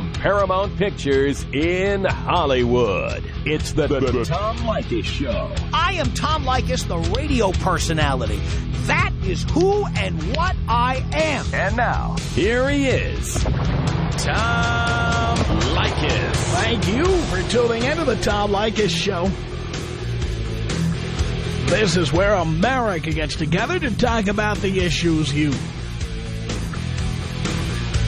from Paramount Pictures in Hollywood. It's the, the, the Tom Leykis Show. I am Tom Leykis, the radio personality. That is who and what I am. And now, here he is, Tom Leykis. Thank you for tuning into the Tom Leykis Show. This is where America gets together to talk about the issues you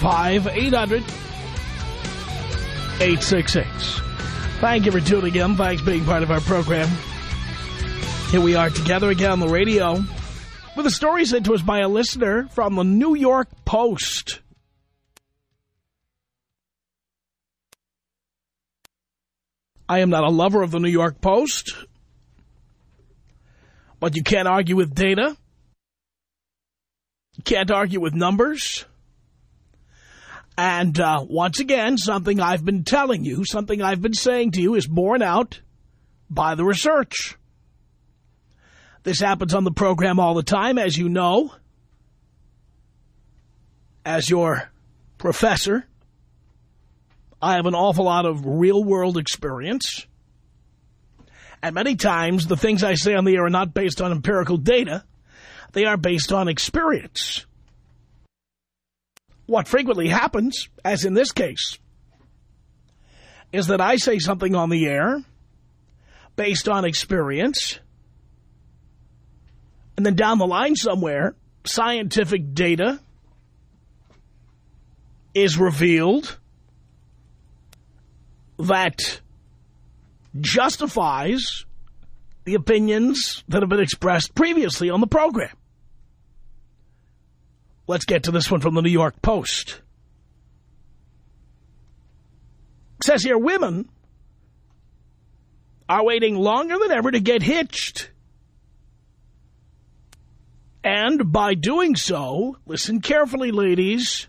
1-800-5800-866. Thank you for tuning in. Thanks for being part of our program. Here we are together again on the radio with a story sent to us by a listener from the New York Post. I am not a lover of the New York Post, but you can't argue with data. You can't argue with numbers. And uh, once again, something I've been telling you, something I've been saying to you is borne out by the research. This happens on the program all the time, as you know. As your professor, I have an awful lot of real-world experience. And many times, the things I say on the air are not based on empirical data. They are based on experience. What frequently happens, as in this case, is that I say something on the air based on experience, and then down the line somewhere, scientific data is revealed that justifies the opinions that have been expressed previously on the program. Let's get to this one from the New York Post. It says here, women are waiting longer than ever to get hitched. And by doing so, listen carefully, ladies,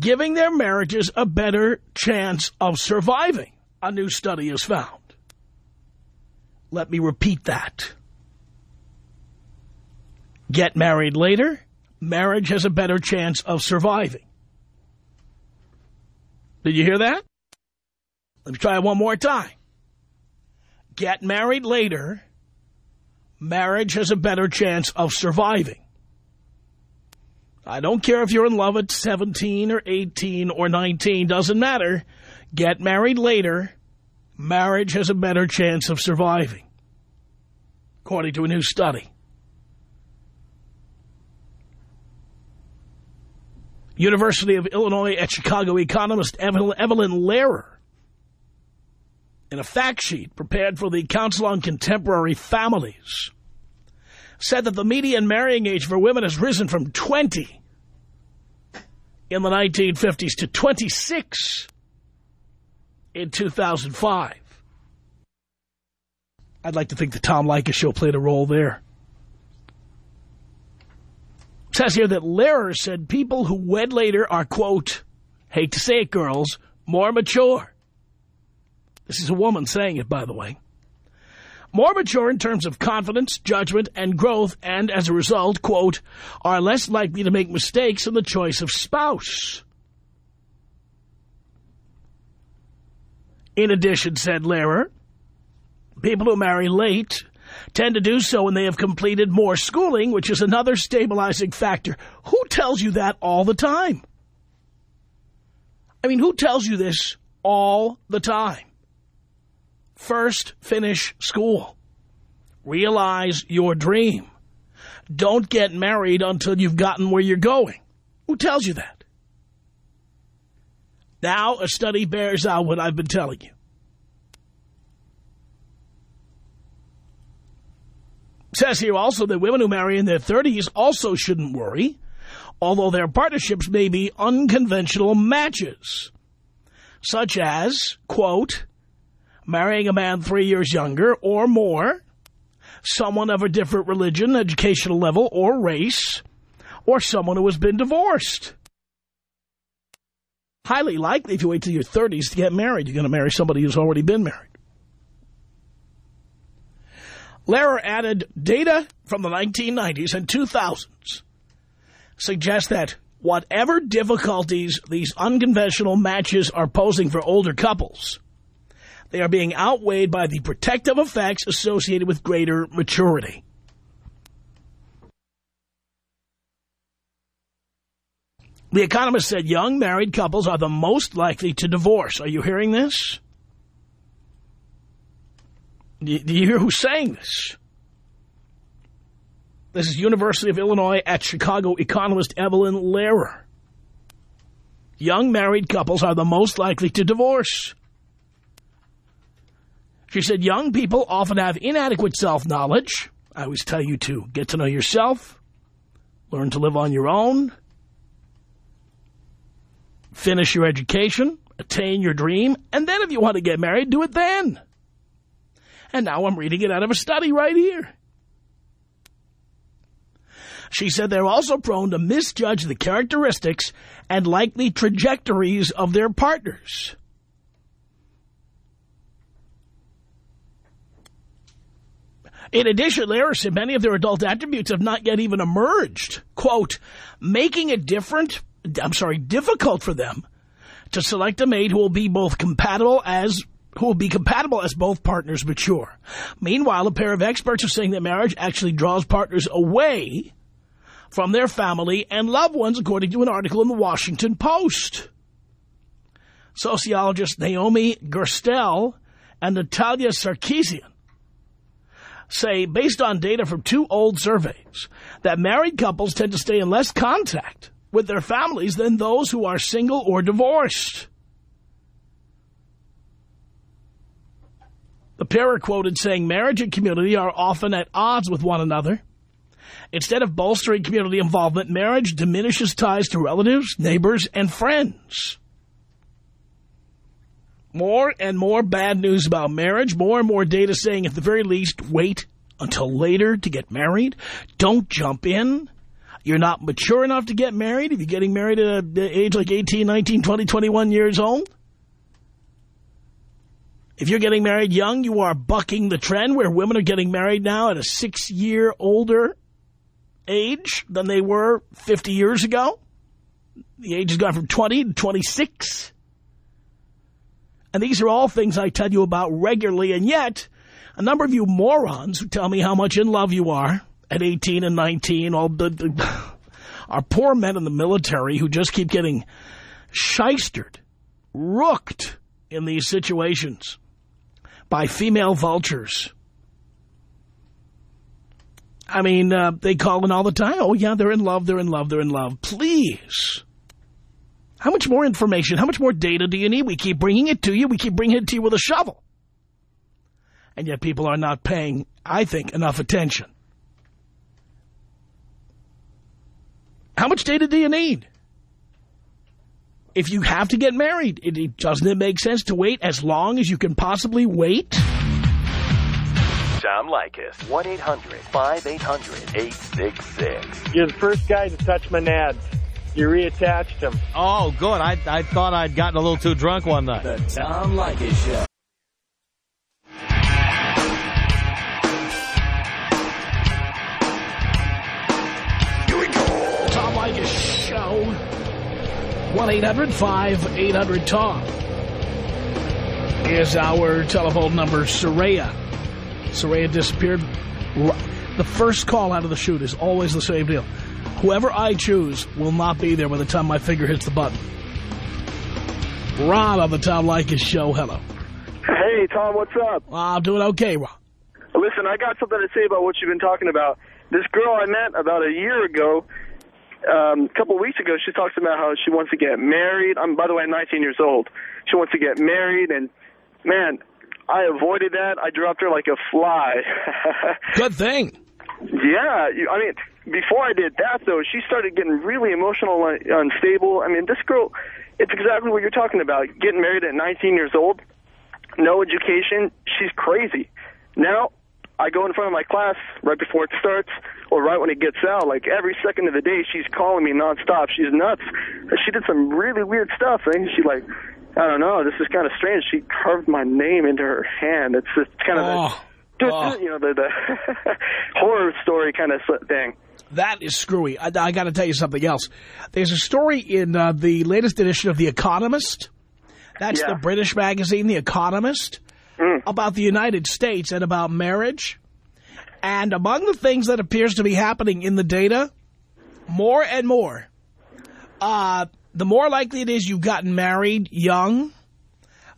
giving their marriages a better chance of surviving, a new study has found. Let me repeat that. Get married later, marriage has a better chance of surviving. Did you hear that? Let me try it one more time. Get married later, marriage has a better chance of surviving. I don't care if you're in love at 17 or 18 or 19, doesn't matter. Get married later, marriage has a better chance of surviving, according to a new study. University of Illinois at Chicago economist Evelyn Lehrer, in a fact sheet prepared for the Council on Contemporary Families, said that the median marrying age for women has risen from 20 in the 1950s to 26 in 2005. I'd like to think the Tom Leykis show played a role there says here that Lehrer said people who wed later are, quote, hate to say it, girls, more mature. This is a woman saying it, by the way. More mature in terms of confidence, judgment, and growth, and as a result, quote, are less likely to make mistakes in the choice of spouse. In addition, said Lehrer, people who marry late tend to do so when they have completed more schooling, which is another stabilizing factor. Who tells you that all the time? I mean, who tells you this all the time? First, finish school. Realize your dream. Don't get married until you've gotten where you're going. Who tells you that? Now, a study bears out what I've been telling you. Says here also that women who marry in their 30s also shouldn't worry. although their partnerships may be unconventional matches, such as, quote, marrying a man three years younger or more, someone of a different religion, educational level, or race, or someone who has been divorced. Highly likely if you wait till your 30s to get married, you're going to marry somebody who's already been married. Lehrer added data from the 1990s and 2000s suggest that whatever difficulties these unconventional matches are posing for older couples, they are being outweighed by the protective effects associated with greater maturity. The Economist said young married couples are the most likely to divorce. Are you hearing this? Do you hear who's saying this? This is University of Illinois at Chicago economist Evelyn Lehrer. Young married couples are the most likely to divorce. She said young people often have inadequate self-knowledge. I always tell you to get to know yourself, learn to live on your own, finish your education, attain your dream, and then if you want to get married, do it then. And now I'm reading it out of a study right here. She said they're also prone to misjudge the characteristics and likely trajectories of their partners. In addition, Lehrer said many of their adult attributes have not yet even emerged. Quote, making it different, I'm sorry, difficult for them to select a mate who will be both compatible as who will be compatible as both partners mature. Meanwhile, a pair of experts are saying that marriage actually draws partners away from their family and loved ones, according to an article in the Washington Post. Sociologists Naomi Gerstel and Natalia Sarkisian say, based on data from two old surveys, that married couples tend to stay in less contact with their families than those who are single or divorced. The pair are quoted saying marriage and community are often at odds with one another. Instead of bolstering community involvement, marriage diminishes ties to relatives, neighbors, and friends. More and more bad news about marriage, more and more data saying at the very least, wait until later to get married. Don't jump in. You're not mature enough to get married if you're getting married at an age like 18, 19, 20, 21 years old. If you're getting married young, you are bucking the trend where women are getting married now at a six-year older age than they were 50 years ago. The age has gone from 20 to 26. And these are all things I tell you about regularly, and yet a number of you morons who tell me how much in love you are at 18 and 19, all the, the are poor men in the military who just keep getting shystered, rooked in these situations by female vultures. I mean, uh, they call in all the time. Oh, yeah, they're in love, they're in love, they're in love. Please. How much more information, how much more data do you need? We keep bringing it to you. We keep bringing it to you with a shovel. And yet people are not paying, I think, enough attention. How much data do you need? If you have to get married, it, it, doesn't it make sense to wait as long as you can possibly wait? Tom Leykis. 1-800-5800-866. You're the first guy to touch my nads. You reattached them. Oh, good. I, I thought I'd gotten a little too drunk one night. The Tom Leykis Show. 1-800-5800-TOM is our telephone number. Soraya. Soraya disappeared. The first call out of the chute is always the same deal. Whoever I choose will not be there by the time my finger hits the button. Ron on the Tom Leykis show. Hello. Hey, Tom, what's up? I'm doing okay, Ron. Listen, I got something to say about what you've been talking about. This girl I met about a year ago, um, a couple of weeks ago, she talks about how she wants to get married. I'm, by the way, 19 years old. She wants to get married, and, man, I avoided that. I dropped her like a fly. Good thing. Yeah, you, I mean, before I did that, though, she started getting really emotional and unstable. I mean, this girl, it's exactly what you're talking about. Getting married at 19 years old, no education. She's crazy. Now, I go in front of my class right before it starts or right when it gets out. Like every second of the day, she's calling me nonstop. She's nuts. She did some really weird stuff. And she like, I don't know, this is kind of strange. She carved my name into her hand. It's just kind of, Oh. the, Oh. you know, the, the horror story kind of thing. That is screwy. I, I got to tell you something else. There's a story in uh, the latest edition of The Economist. That's Yeah. the British magazine, The Economist, Mm. about the United States and about marriage. And among the things that appears to be happening in the data, more and more, uh, the more likely it is you've gotten married young,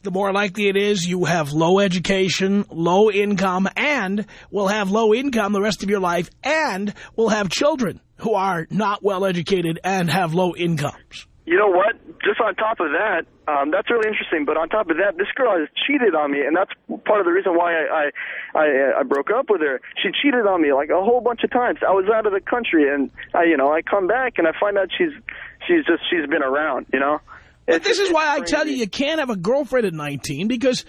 the more likely it is you have low education, low income, and will have low income the rest of your life, and will have children who are not well educated and have low incomes. You know what? Just on top of that, um, that's really interesting. But on top of that, this girl has cheated on me, and that's part of the reason why I I I, I broke up with her. She cheated on me like a whole bunch of times. I was out of the country, and I you know I come back and I find out she's she's just she's been around. You know. But It's- this is why I tell you you can't have a girlfriend at 19 because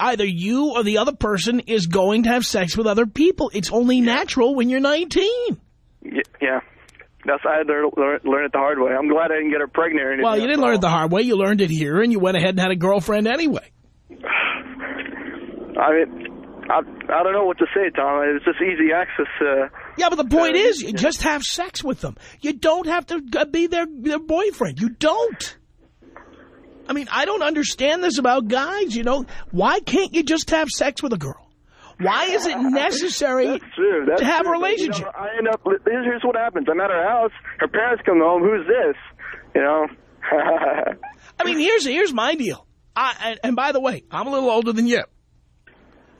either you or the other person is going to have sex with other people. It's only natural when you're 19. Yeah. That's I had to learn, learn it the hard way. I'm glad I didn't get her pregnant or anything. Well, you didn't learn it the hard way. You learned it here, and you went ahead and had a girlfriend anyway. I mean, I I don't know what to say, Tom. It's just easy access to. Yeah, but the point Uh, is, you yeah. just have sex with them. You don't have to uh, be their, their boyfriend. You don't. I mean, I don't understand this about guys, you know. Why can't you just have sex with a girl? Why is it necessary That's true. That's to have true. a But, you relationship? know, I end up. Here's what happens. I'm at her house. Her parents come home. Who's this? You know. I mean, here's here's my deal. I, and, and by the way, I'm a little older than you.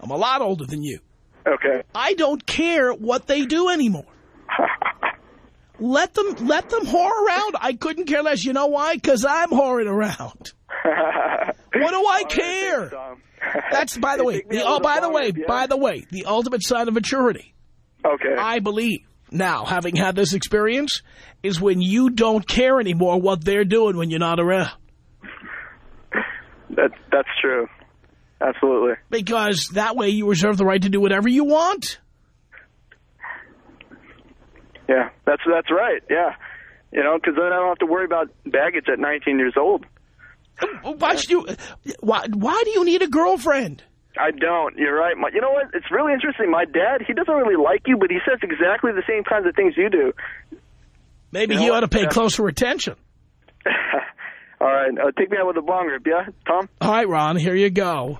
I'm a lot older than you. okay. I don't care what they do anymore. Let them let them whore around. I couldn't care less. You know why? Because I'm whoring around. What do I care? That's by the way. The, oh, by the way, yeah? by the way, the ultimate sign of maturity. Okay. I believe now, having had this experience, is when you don't care anymore what they're doing when you're not around. That that's true. Absolutely. Because that way you reserve the right to do whatever you want. Yeah. That's that's right. Yeah. You know, because then I don't have to worry about baggage at 19 years old. Why should you? Why? Why do you need a girlfriend? I don't. You're right. My, you know what? It's really interesting. My dad, he doesn't really like you, but he says exactly the same kinds of things you do. Maybe You know he ought to pay Yeah. closer attention. All right. Uh, take me out with a bong rip, yeah, Tom? All right, Ron, here you go.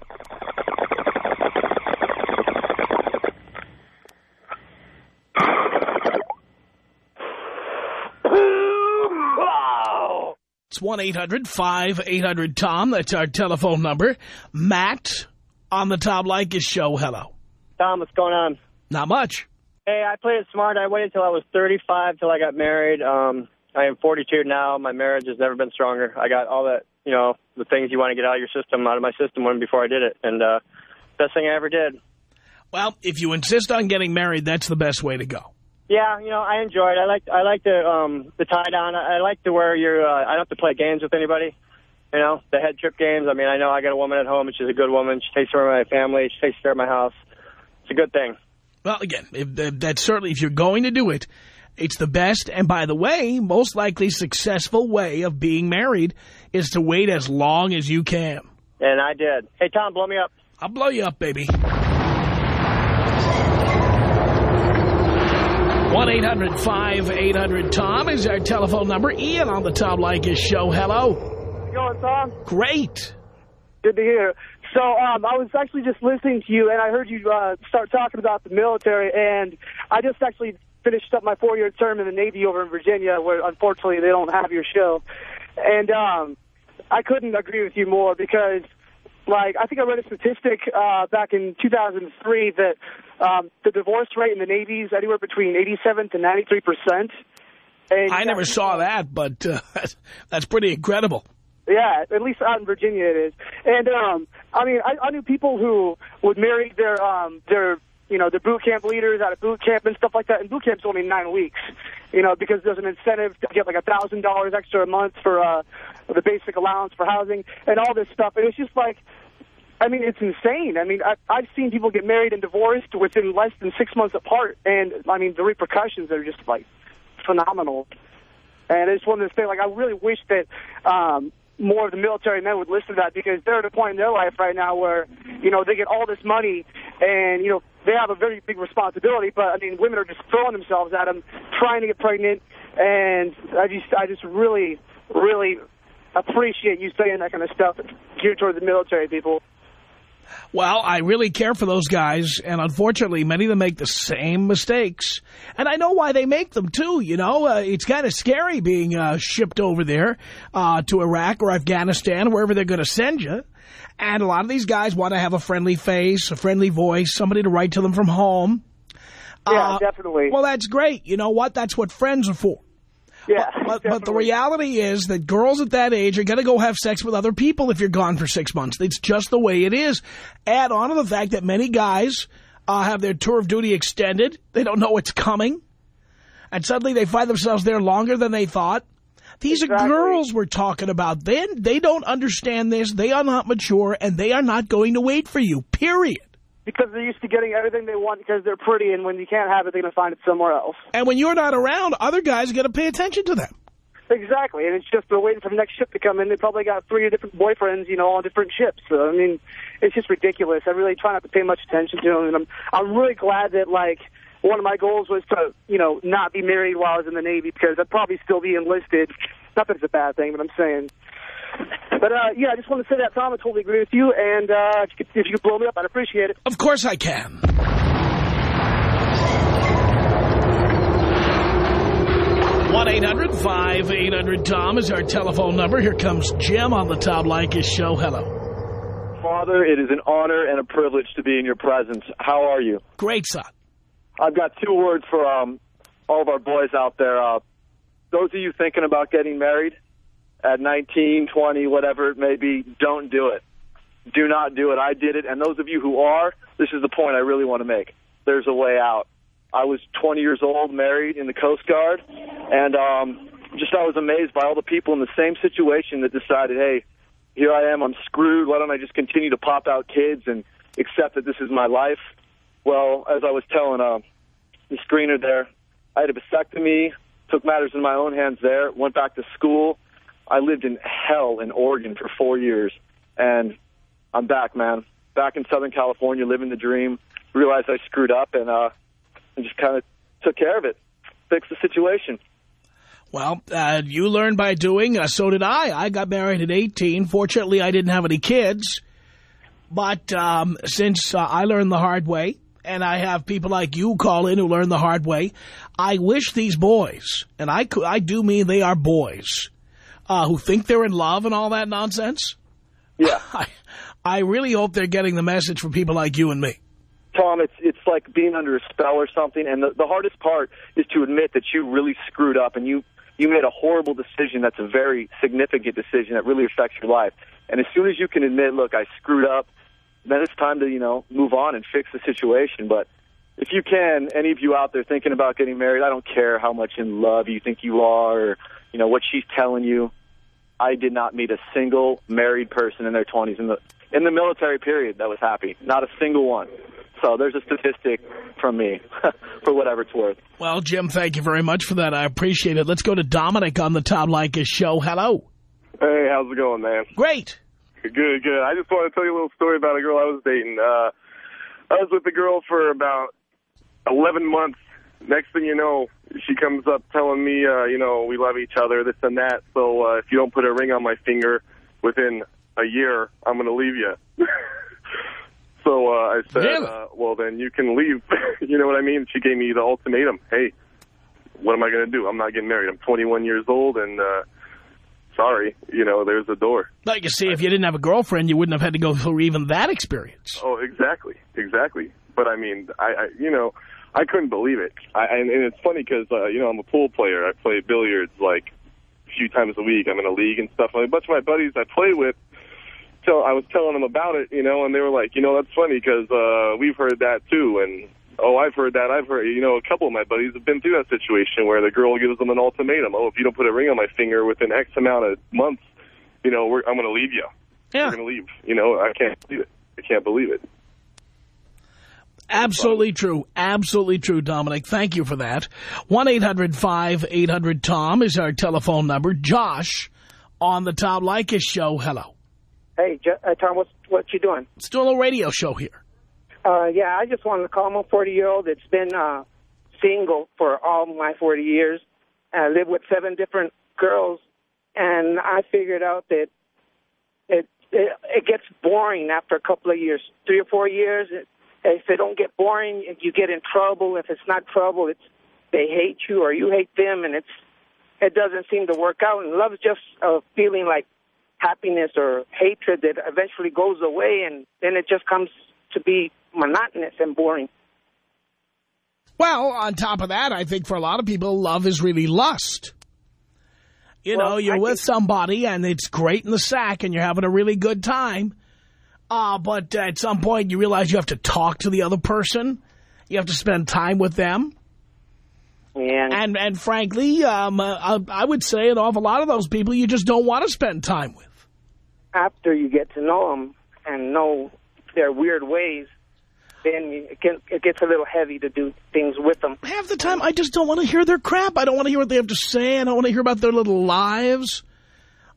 It's 1-800-5800-TOM. That's our telephone number. Matt on the Tom Leykis show. Hello. Tom, what's going on? Not much. Hey, I played it smart. I waited until I was 35 till I got married. Um, I am 42 now. My marriage has never been stronger. I got all that, you know, the things you want to get out of your system, out of my system when before I did it. And uh, best thing I ever did. Well, if you insist on getting married, that's the best way to go. Yeah, you know, I enjoy it. I like I like the um the tie down. I like to where you're. Uh, I don't have to play games with anybody. You know, the head trip games. I mean, I know I got a woman at home, and she's a good woman. She takes care of my family. She takes care of my house. It's a good thing. Well, again, if, if that's certainly, if you're going to do it, it's the best, and by the way, most likely successful way of being married is to wait as long as you can. And I did. Hey, Tom, blow me up. I'll blow you up, baby. 1-800-5800-TOM is our telephone number. Ian on the Tom Leykis show. Hello. going, Tom? Great. Good to hear. So um, I was actually just listening to you, and I heard you uh, start talking about the military, and I just actually finished up my four-year term in the Navy over in Virginia, where unfortunately they don't have your show. And um, I couldn't agree with you more because, like, I think I read a statistic uh, back in 2003 that um, the divorce rate in the Navy is anywhere between 87 to 93 percent. I never saw that, but uh, that's pretty incredible. Yeah, at least out in Virginia it is. And um I mean I, I knew people who would marry their um their you know, they're boot camp leaders out of boot camp and stuff like that. And boot camp's only nine weeks, you know, because there's an incentive to get like a thousand dollars extra a month for uh, the basic allowance for housing and all this stuff. And it's just like, I mean, it's insane. I mean, I, I've seen people get married and divorced within less than six months apart, and I mean, the repercussions are just like phenomenal. And I just wanted to say, like, I really wish that um, more of the military men would listen to that because they're at a point in their life right now where, you know, they get all this money and, you know, they have a very big responsibility. But, I mean, women are just throwing themselves at them, trying to get pregnant. And I just, I just really, really appreciate you saying that kind of stuff geared toward the military people. Well, I really care for those guys, and unfortunately, many of them make the same mistakes. And I know why they make them, too, you know. Uh, it's kind of scary being uh, shipped over there uh, to Iraq or Afghanistan, wherever they're going to send you. And a lot of these guys want to have a friendly face, a friendly voice, somebody to write to them from home. Yeah, definitely. Well, that's great. You know what? That's what friends are for. Yeah, But, but the reality is that girls at that age are going to go have sex with other people if you're gone for six months. It's just the way it is. Add on to the fact that many guys uh, have their tour of duty extended. They don't know what's coming. And suddenly they find themselves there longer than they thought. These Exactly. are girls we're talking about. Then they don't understand this. They are not mature, and they are not going to wait for you, period. Because they're used to getting everything they want because they're pretty, and when you can't have it, they're going to find it somewhere else. And when you're not around, other guys are going to pay attention to them. Exactly, and it's just they're waiting for the next ship to come in. They probably got three different boyfriends, you know, on different ships. So, I mean, it's just ridiculous. I really try not to pay much attention to them, and I'm I'm really glad that like one of my goals was to you know not be married while I was in the Navy because I'd probably still be enlisted. Not that it's a bad thing, but I'm saying. But uh, yeah, I just want to say that, Tom. I totally agree with you, and uh, if, you could, if you could blow me up, I'd appreciate it. Of course I can. one 800 tom is our telephone number. Here comes Jim on the Tom Leykis show. Hello. Father, it is an honor and a privilege to be in your presence. How are you? Great, son. I've got two words for um, all of our boys out there. Uh, those of you thinking about getting married at 19, 20, whatever it may be, don't do it. Do not do it. I did it. And those of you who are, this is the point I really want to make. There's a way out. I was 20 years old, married in the Coast Guard, and um, just I was amazed by all the people in the same situation that decided, hey, here I am, I'm screwed. Why don't I just continue to pop out kids and accept that this is my life? Well, as I was telling uh, the screener there, I had a vasectomy, took matters in my own hands there, went back to school. I lived in hell in Oregon for four years, and I'm back, man. Back in Southern California, living the dream. Realized I screwed up, and uh, and just kind of took care of it, fixed the situation. Well, uh, you learn by doing. Uh, so did I. I got married at 18. Fortunately, I didn't have any kids. But um, since uh, I learned the hard way, and I have people like you call in who learn the hard way, I wish these boys, and I, I do mean they are boys, uh, who think they're in love and all that nonsense. Yeah. I, I really hope they're getting the message from people like you and me. Tom, it's it's like being under a spell or something. And the, the hardest part is to admit that you really screwed up and you you made a horrible decision. That's a very significant decision that really affects your life. And as soon as you can admit, look, I screwed up, then it's time to you know move on and fix the situation. But if you can, any of you out there thinking about getting married, I don't care how much in love you think you are, or you know what she's telling you. I did not meet a single married person in their 20s in the in the military period that was happy. Not a single one. So there's a statistic from me for whatever it's worth. Well, Jim, thank you very much for that. I appreciate it. Let's go to Dominic on the Tom Leykis show. Hello. Hey, how's it going, man? Great. Good, good. I just want to tell you a little story about a girl I was dating. Uh, I was with the girl for about 11 months. Next thing you know, she comes up telling me, uh, you know, we love each other, this and that. So uh, if you don't put a ring on my finger within a year, I'm going to leave you. so uh, I said, Really? uh, well, then you can leave. you know what I mean? She gave me the ultimatum. Hey, what am I going to do? I'm not getting married. I'm 21 years old, and uh, sorry, you know, there's the door. Like you see, if you didn't have a girlfriend, you wouldn't have had to go through even that experience. Oh, exactly, exactly. But I mean, I, I you know, I couldn't believe it. I, and, and it's funny because uh, you know I'm a pool player. I play billiards like a few times a week. I'm in a league and stuff. And a bunch of my buddies I play with, tell I was telling them about it, you know, and they were like, you know, that's funny because uh, we've heard that too, and oh, I've heard that. I've heard, you know, a couple of my buddies have been through that situation where the girl gives them an ultimatum. Oh, if you don't put a ring on my finger within X amount of months, you know, we're, I'm going to leave you. Yeah. We're going to leave. You know, I can't believe it. I can't believe it. Absolutely true. Absolutely true, Dominic. Thank you for that. 1-800-5800-TOM is our telephone number. Josh on the Tom Leykis show. Hello. Hey, uh, Tom, what's what you doing? It's doing a radio show here. Uh, yeah, I just wanted to call. I'm a 40 year old that's been uh, single for all my 40 years. I live with seven different girls, and I figured out that it it, it gets boring after a couple of years, three or four years. It, if it don't get boring, if you get in trouble. If it's not trouble, it's they hate you or you hate them, and it's it doesn't seem to work out. And love's just a feeling like happiness or hatred that eventually goes away, and then it just comes to be monotonous and boring. Well, on top of that, I think for a lot of people, love is really lust. You Well, know, you're I with somebody and it's great in the sack and you're having a really good time. Uh, but at some point you realize you have to talk to the other person. You have to spend time with them. Yeah. And, and frankly, um, uh, I, I would say an awful lot of those people you just don't want to spend time with. After you get to know them and know their weird ways, then it, can, it gets a little heavy to do things with them. Half the time, I just don't want to hear their crap. I don't want to hear what they have to say. I don't want to hear about their little lives.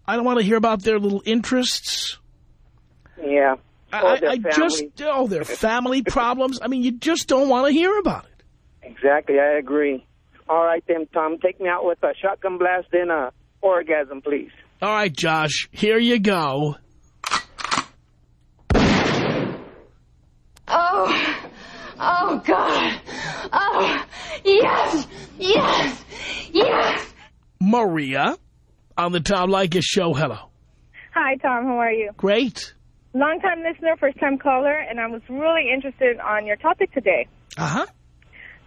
I don't want to hear about their little interests. Yeah. I, I, their I family. just, oh, their family problems. I mean, you just don't want to hear about it. Exactly, I agree. All right then, Tom, take me out with a shotgun blast and a orgasm, please. All right, Josh, here you go. Oh, oh God. Oh, yes, yes, yes. Maria on the Tom Leykis show. Hello. Hi, Tom. How are you? Great. Long-time listener, first-time caller, and I was really interested on your topic today. Uh-huh.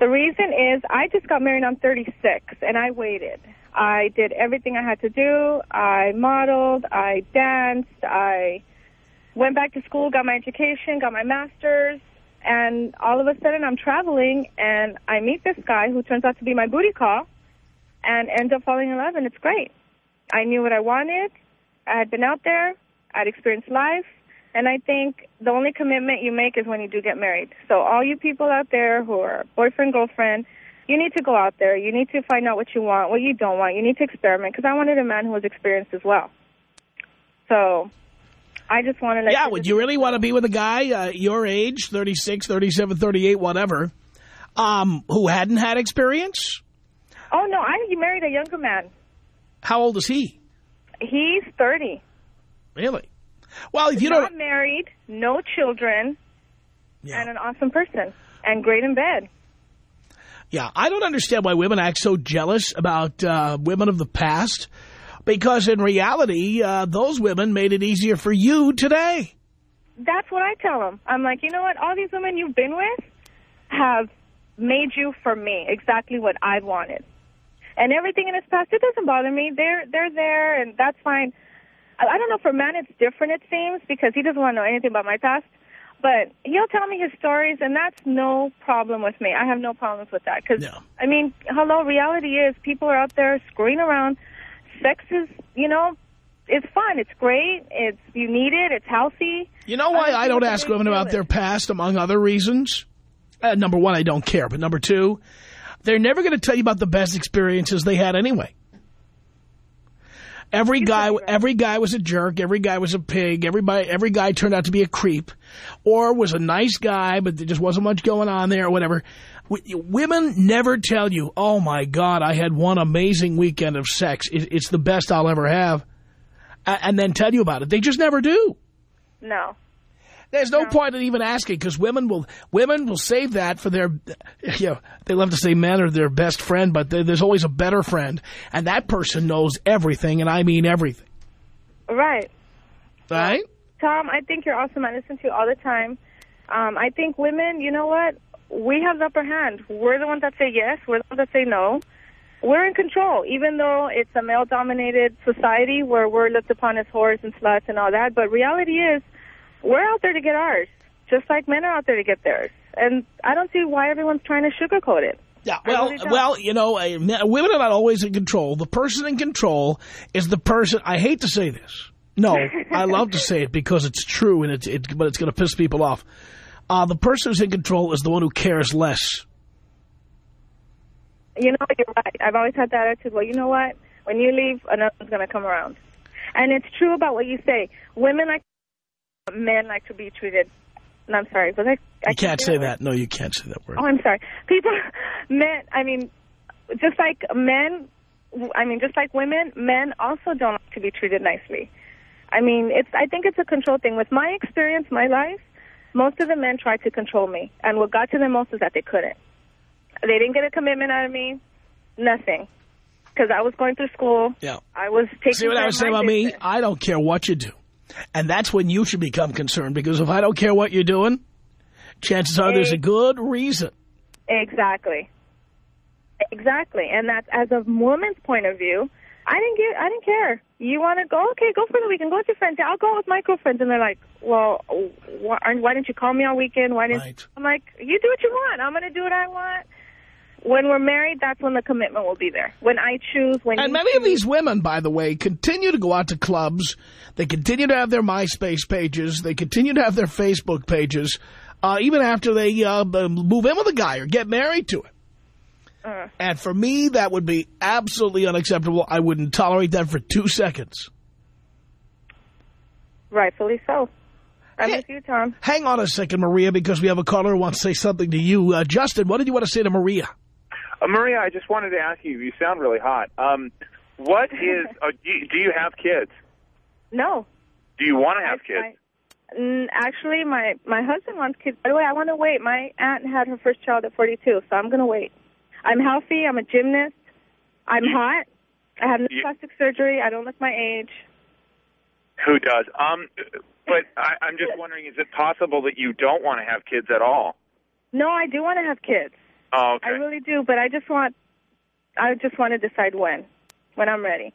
The reason is I just got married. I'm 36, and I waited. I did everything I had to do. I modeled. I danced. I went back to school, got my education, got my master's, and all of a sudden I'm traveling, and I meet this guy who turns out to be my booty call, and end up falling in love, and it's great. I knew what I wanted. I had been out there. I'd experienced life. And I think the only commitment you make is when you do get married. So all you people out there who are boyfriend, girlfriend, you need to go out there. You need to find out what you want, what you don't want. You need to experiment because I wanted a man who was experienced as well. So I just wanted to... Yeah, would you really want to be with a guy uh, your age, 36, 37, 38, whatever, um, who hadn't had experience? Oh, no, I married a younger man. How old is he? He's 30. Really? Well, if you don't... Not married, no children, yeah. and an awesome person, and great in bed. Yeah, I don't understand why women act so jealous about uh, women of the past, because in reality, uh, those women made it easier for you today. That's what I tell them. I'm like, you know what? All these women you've been with have made you for me exactly what I've wanted. And everything in his past, it doesn't bother me. They're they're there, and that's fine. I, don't know. For men, it's different, it seems, because he doesn't want to know anything about my past. But he'll tell me his stories, and that's no problem with me. I have no problems with that. Because, I mean, hello, reality is people are out there screwing around. Sex is, you know, it's fun. It's great. It's You need it. It's healthy. You know why I don't ask women about it. their past, among other reasons? Uh, number one, I don't care. But number two, they're never going to tell you about the best experiences they had anyway. Every guy, every guy was a jerk. Every guy was a pig. Everybody, every guy turned out to be a creep, or was a nice guy, but there just wasn't much going on there, or whatever. W women never tell you, "Oh my God, I had one amazing weekend of sex. It, it's the best I'll ever have," A and then tell you about it. They just never do. No. There's no, point in even asking because women will women will save that for their, you know, they love to say men are their best friend, but there's always a better friend, and that person knows everything, and I mean everything, Right. right? Tom, I think you're awesome. I listen to you all the time. Um, I think women, you know what? We have the upper hand. We're the ones that say yes. We're the ones that say no. we're in control, even though it's a male-dominated society where we're looked upon as whores and sluts and all that. But reality is, we're out there to get ours, just like men are out there to get theirs. And I don't see why everyone's trying to sugarcoat it. Yeah, well, well, you know, women are not always in control. The person in control is the person. I hate to say this. No, I love to say it because it's true, and it's it, but it's going to piss people off. Uh, the person who's in control is the one who cares less. You know, you're right. I've always had that attitude. Well, you know what? When you leave, another one's going to come around. And it's true about what you say. Women like men like to be treated. No, I'm sorry. but I? I You can't say that. No, you can't say that word. Oh, I'm sorry. People, men. I mean, just like men. I mean, just like women, men also don't like to be treated nicely. I mean, it's. I think it's a control thing. With my experience, my life, most of the men tried to control me, and what got to them most is that they couldn't. They didn't get a commitment out of me, nothing, because I was going through school. Yeah. I was taking. See what I was saying about me? I don't care what you do. And that's when you should become concerned, because if I don't care what you're doing, chances are there's a good reason. Exactly. Exactly, and that's as a woman's point of view. I didn't get. I didn't care. You want to go? Okay, go for the weekend. Go with your friends. I'll go with my girlfriends. And they're like, "Well, why, why didn't you call me on weekend? Why didn't?" I'm like, "You do what you want. I'm going to do what I want." When we're married, that's when the commitment will be there. When I choose, when And many of these women, by the way, continue to go out to clubs. They continue to have their MySpace pages. They continue to have their Facebook pages, uh, even after they uh, move in with a guy or get married to him. Uh, And for me, that would be absolutely unacceptable. I wouldn't tolerate that for two seconds. rightfully so. I'm with you, Tom. Hang on a second, Maria, because we have a caller who wants to say something to you. Uh, Justin, what did you want to say to Maria? Uh, Maria, I just wanted to ask you. You sound really hot. Um, what is? Uh, do, you, do you have kids? No. Do you want to have kids? Mm, actually, my my husband wants kids. By the way, I want to wait. My aunt had her first child at 42, so I'm going to wait. I'm healthy. I'm a gymnast. I'm hot. I have no You- plastic surgery. I don't look my age. Who does? Um, but I, I'm just wondering: is it possible that you don't want to have kids at all? No, I do want to have kids. Oh, okay. I really do, but I just want I just want to decide when, when I'm ready.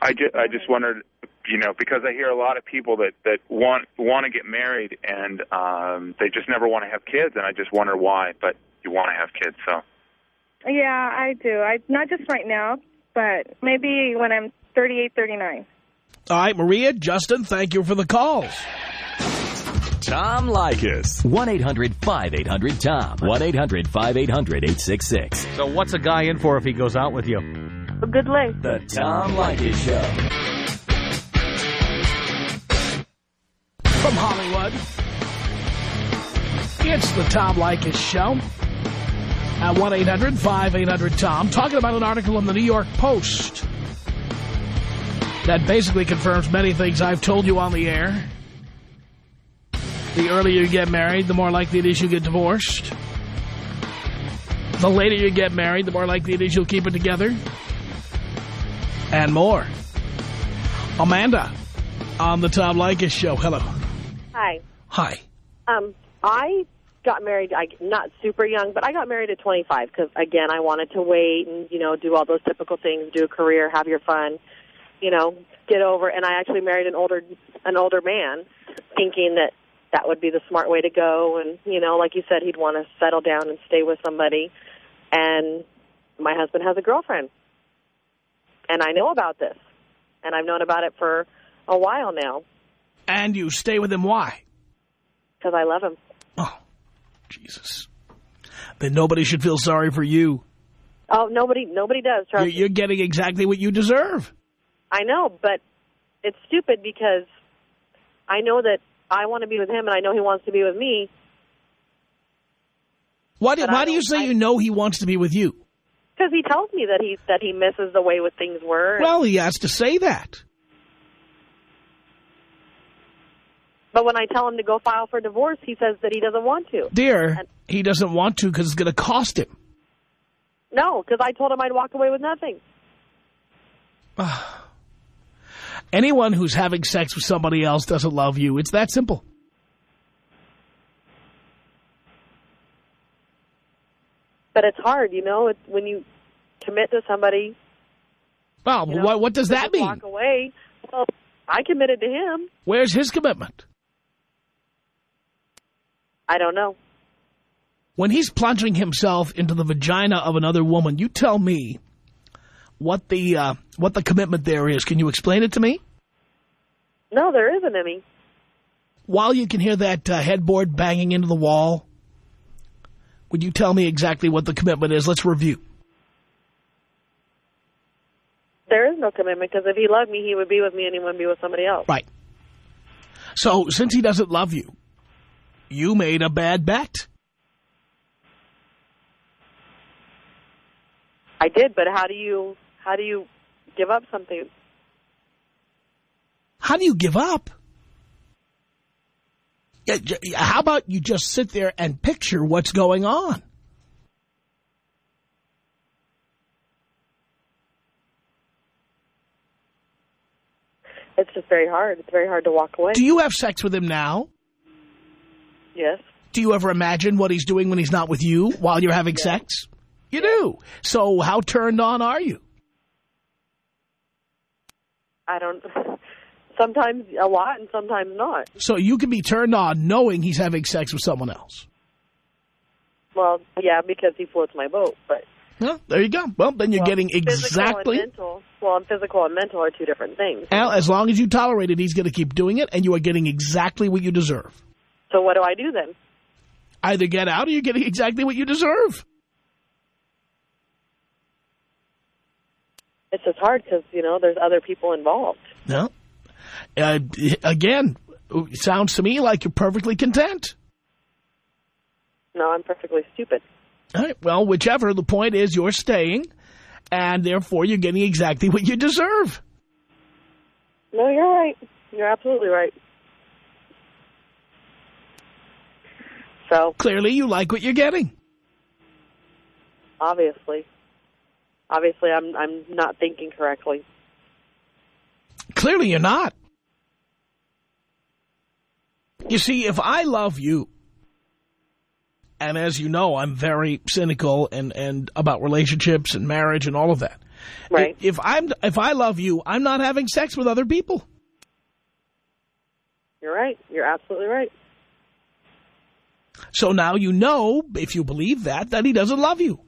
I just, I just wondered, you know, because I hear a lot of people that that want want to get married and um, they just never want to have kids, and I just wonder why. But you want to have kids, so Yeah, I do. I not just right now, but maybe when I'm 38, 39. All right, Maria, Justin, thank you for the calls. Tom Leykis. 1-800-5800-TOM. 1-800-5800-866. So what's a guy in for if he goes out with you? A good lay. The Tom Leykis Show. From Hollywood, it's the Tom Leykis Show at 1-800-5800-TOM. Talking about an article in the New York Post that basically confirms many things I've told you on the air. The earlier you get married, the more likely it is you get divorced. The later you get married, the more likely it is you'll keep it together. And more. Amanda on the Tom Leykis Show. Hello. Hi. Hi. Um, I got married, I not super young, but I got married at 25 because, again, I wanted to wait and, you know, do all those typical things, do a career, have your fun, you know, get over. And I actually married an older, an older man thinking that that would be the smart way to go. And, you know, like you said, he'd want to settle down and stay with somebody. And my husband has a girlfriend. And I know about this. And I've known about it for a while now And you stay with him, why? because I love him. Oh, Jesus. Then nobody should feel sorry for you. Oh, nobody, nobody does. You're, you're getting exactly what you deserve. I know, but it's stupid because I know that I want to be with him, and I know he wants to be with me. Why do, why do you say you know he wants to be with you? Because he tells me that he that he misses the way what things were. Well, he has to say that. but when I tell him to go file for divorce, he says that he doesn't want to. Dear, he doesn't want to because it's going to cost him. No, because I told him I'd walk away with nothing. Ah. Anyone who's having sex with somebody else doesn't love you. It's that simple. But it's hard, you know. It's when you commit to somebody. Well, you know, what, what does that mean? Walk away. Well, I committed to him. Where's his commitment? I don't know. When he's plunging himself into the vagina of another woman, you tell me what the uh, what the commitment there is. Can you explain it to me? No, there isn't any. While you can hear that uh, headboard banging into the wall, would you tell me exactly what the commitment is? Let's review. There is no commitment because if he loved me, he would be with me and he wouldn't be with somebody else. Right. So, since he doesn't love you, you made a bad bet. I did, but how do you how do you give up something? How do you give up? How about you just sit there and picture what's going on? It's just very hard. It's very hard to walk away. Do you have sex with him now? Yes. Do you ever imagine what he's doing when he's not with you while you're having sex? You do. So how turned on are you? I don't. Sometimes a lot, and sometimes not. So you can be turned on knowing he's having sex with someone else. Well, yeah, because he floats my boat, but Well, there you go. Well, then you're well, getting physical exactly... Mental, well, and physical and mental are two different things. Al, as long as you tolerate it, he's going to keep doing it, and you are getting exactly what you deserve. So what do I do then? Either get out or you're getting exactly what you deserve. It's just hard because you know there's other people involved. No. Uh, again, it sounds to me like you're perfectly content. No, I'm perfectly stupid. All right. Well, whichever. The point is you're staying, and therefore you're getting exactly what you deserve. No, you're right. You're absolutely right. So Clearly you like what you're getting. obviously, obviously, I'm I'm not thinking correctly. Clearly you're not. You see, if I love you, and as you know, I'm very cynical and, and about relationships and marriage and all of that. Right. If I'm if I love you, I'm not having sex with other people. You're right. You're absolutely right. So now you know, if you believe that, that he doesn't love you.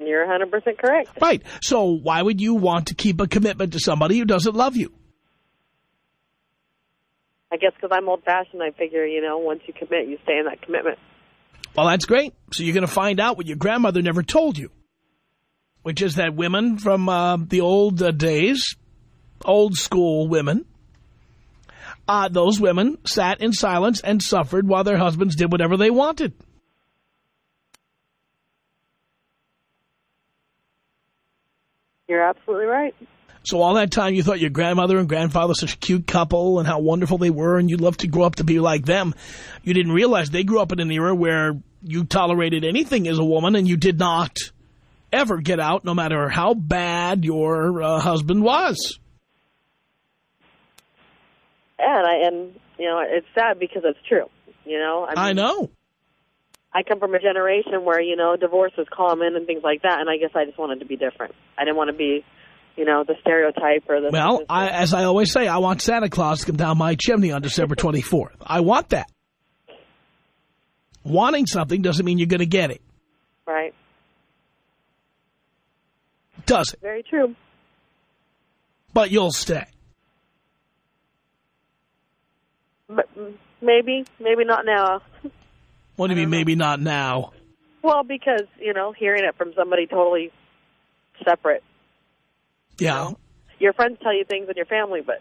You're 100 percent correct. Right. So why would you want to keep a commitment to somebody who doesn't love you? I guess because I'm old fashioned, I figure you know once you commit, you stay in that commitment. Well, that's great. So you're going to find out what your grandmother never told you, which is that women from uh, the old uh, days, old school women, uh, those women sat in silence and suffered while their husbands did whatever they wanted. You're absolutely right. So all that time you thought your grandmother and grandfather were such a cute couple and how wonderful they were and you'd love to grow up to be like them. You didn't realize they grew up in an era where you tolerated anything as a woman and you did not ever get out no matter how bad your uh, husband was. And I and you know it's sad because it's true. You know, I, mean, I know. I come from a generation where you know divorce was common and things like that, and I guess I just wanted to be different. I didn't want to be, you know, the stereotype or the. Well, I, as I always say, I want Santa Claus to come down my chimney on December 24th. I want that. Wanting something doesn't mean you're going to get it, right. does it? Very true. But you'll stay. But maybe, maybe not now. What do you mean, maybe not now? Well, because you know, hearing it from somebody totally separate. Yeah. Your friends tell you things in your family, but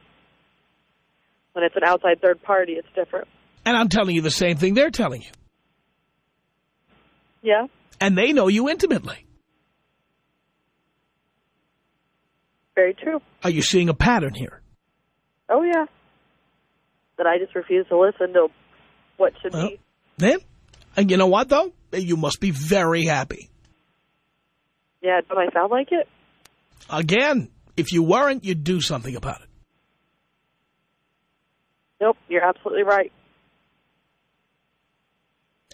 when it's an outside third party, it's different. And I'm telling you the same thing they're telling you. Yeah. And they know you intimately. Very true. Are you seeing a pattern here? Oh yeah. That I just refuse to listen to what should Well, be. Then, and you know what, though? You must be very happy. Yeah, don't I sound like it? Again, if you weren't, you'd do something about it. Nope, you're absolutely right.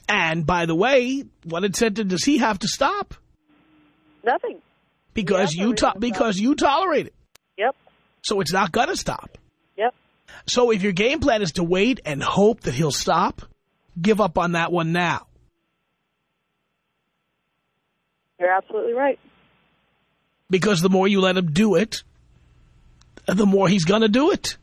And by the way, what incentive does he have to stop? Nothing. Because you no to reason to because you tolerate it. Yep. So it's not going to stop. Yep. So if your game plan is to wait and hope that he'll stop, give up on that one now. You're absolutely right. Because the more you let him do it, the more he's going to do it.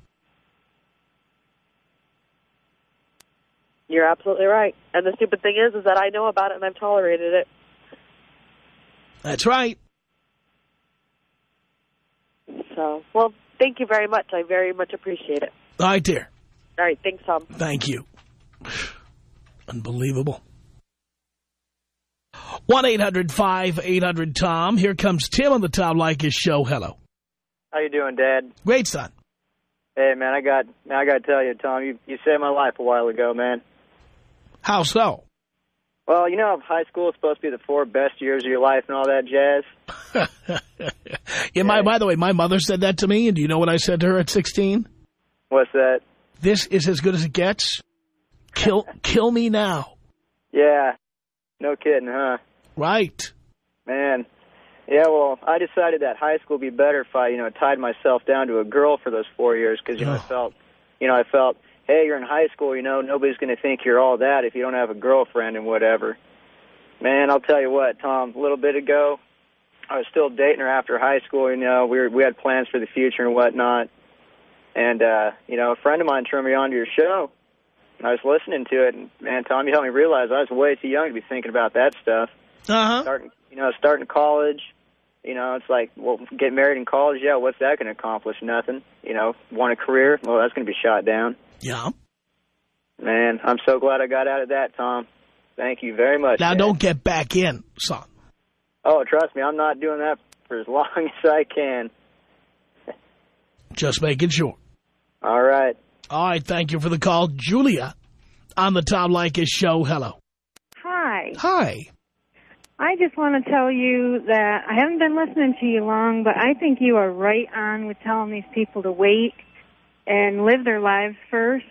You're absolutely right. And the stupid thing is, is that I know about it and I've tolerated it. That's right. So, well, thank you very much. I very much appreciate it. All right, dear. All right, thanks, Tom. Thank you. Unbelievable. 1-800-5800-TOM. Here comes Tim on the Tom Leykis show. Hello. How you doing, Dad? Great, son. Hey, man, I got now I got to tell you, Tom, you you saved my life a while ago, man. How so? Well, you know, high school is supposed to be the four best years of your life and all that jazz. Yeah, my, by the way, my mother said that to me, and do you know what I said to her at 16? What's that? This is as good as it gets. Kill, kill me now. Yeah, no kidding, huh? Right. Man, yeah. Well, I decided that high school would be better if I, you know, tied myself down to a girl for those four years because you know I felt, you know, I felt, hey, you're in high school, you know, nobody's going to think you're all that if you don't have a girlfriend and whatever. Man, I'll tell you what, Tom. A little bit ago, I was still dating her after high school. You know, we were, we had plans for the future and whatnot. And uh, you know, a friend of mine turned me on to your show. I was listening to it, and man, Tom, you helped me realize I was way too young to be thinking about that stuff. Uh-huh. Starting, you know, starting college. You know, it's like, well, get married in college. Yeah, what's that going to accomplish? Nothing. You know, want a career? Well, that's going to be shot down. Yeah. Man, I'm so glad I got out of that, Tom. Thank you very much. Now, Dad. don't get back in, son. Oh, trust me, I'm not doing that for as long as I can. Just making sure. All right. All right, thank you for the call. Julia on the Tom Leykis show. Hello. Hi. Hi. I just want to tell you that I haven't been listening to you long, but I think you are right on with telling these people to wait and live their lives first.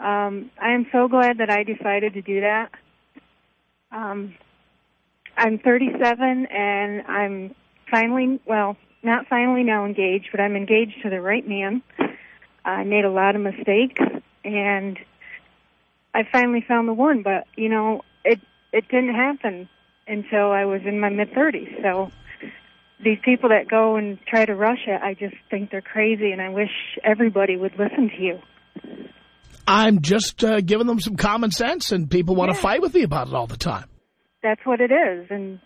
Um, I am so glad that I decided to do that. Um, I'm 37 and I'm finally, well, not finally now engaged, but I'm engaged to the right man. I made a lot of mistakes and I finally found the one, but you know, it it didn't happen until I was in my mid 30s. So these people that go and try to rush it, I just think they're crazy and I wish everybody would listen to you. I'm just uh, giving them some common sense, and people want to Yeah. fight with me about it all the time. That's what it is and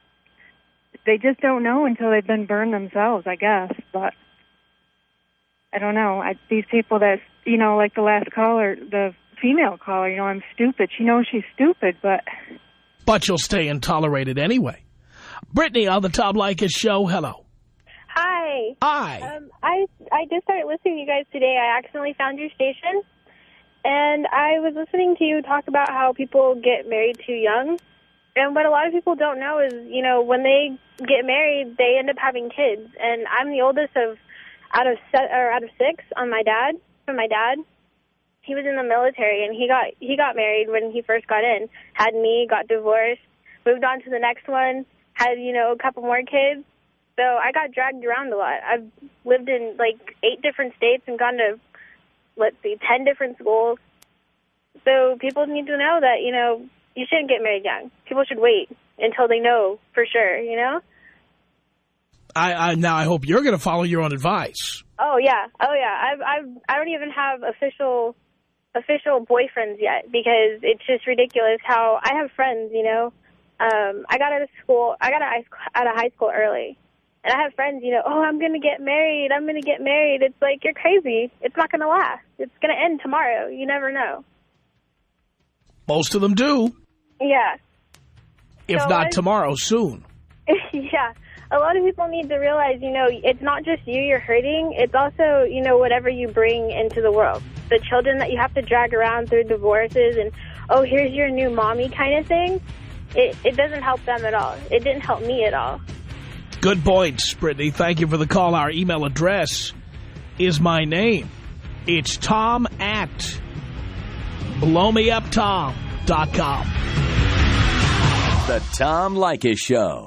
they just don't know until they've been burned themselves, I guess, but I don't know. I, these people that, you know, like the last caller, the female caller, you know, I'm stupid. She knows she's stupid, but But you'll stay intolerated anyway. Brittany on the Tom Leykis show. Hello. Hi. Hi. Um, I I just started listening to you guys today. I accidentally found your station, and I was listening to you talk about how people get married too young. And what a lot of people don't know is, you know, when they get married, they end up having kids. And I'm the oldest of out of set or out of six on my dad from my dad. He was in the military, and he got he got married when he first got in. Had me, got divorced, moved on to the next one. Had you know a couple more kids. So I got dragged around a lot. I've lived in like eight different states and gone to, let's see, ten different schools. So people need to know that, you know, you shouldn't get married young. People should wait until they know for sure, you know? I, I Now, I hope you're going to follow your own advice. Oh yeah, oh yeah. I've I've I don't even have official official boyfriends yet because it's just ridiculous how I have friends, you know. Um, I got out of school. I got out of high- out of high school early, and I have friends, you know. Oh, I'm gonna get married. I'm gonna get married. It's like you're crazy. It's not gonna last. It's gonna end tomorrow. You never know. Most of them do, Yeah, if So not I- tomorrow, soon. yeah. A lot of people need to realize, you know, it's not just you you're hurting. It's also, you know, whatever you bring into the world. The children that you have to drag around through divorces and, oh, here's your new mommy kind of thing. It, it doesn't help them at all. It didn't help me at all. Good points, Brittany. Thank you for the call. Our email address is my name. It's tom at blowmeuptom.com. The Tom Leykis Show.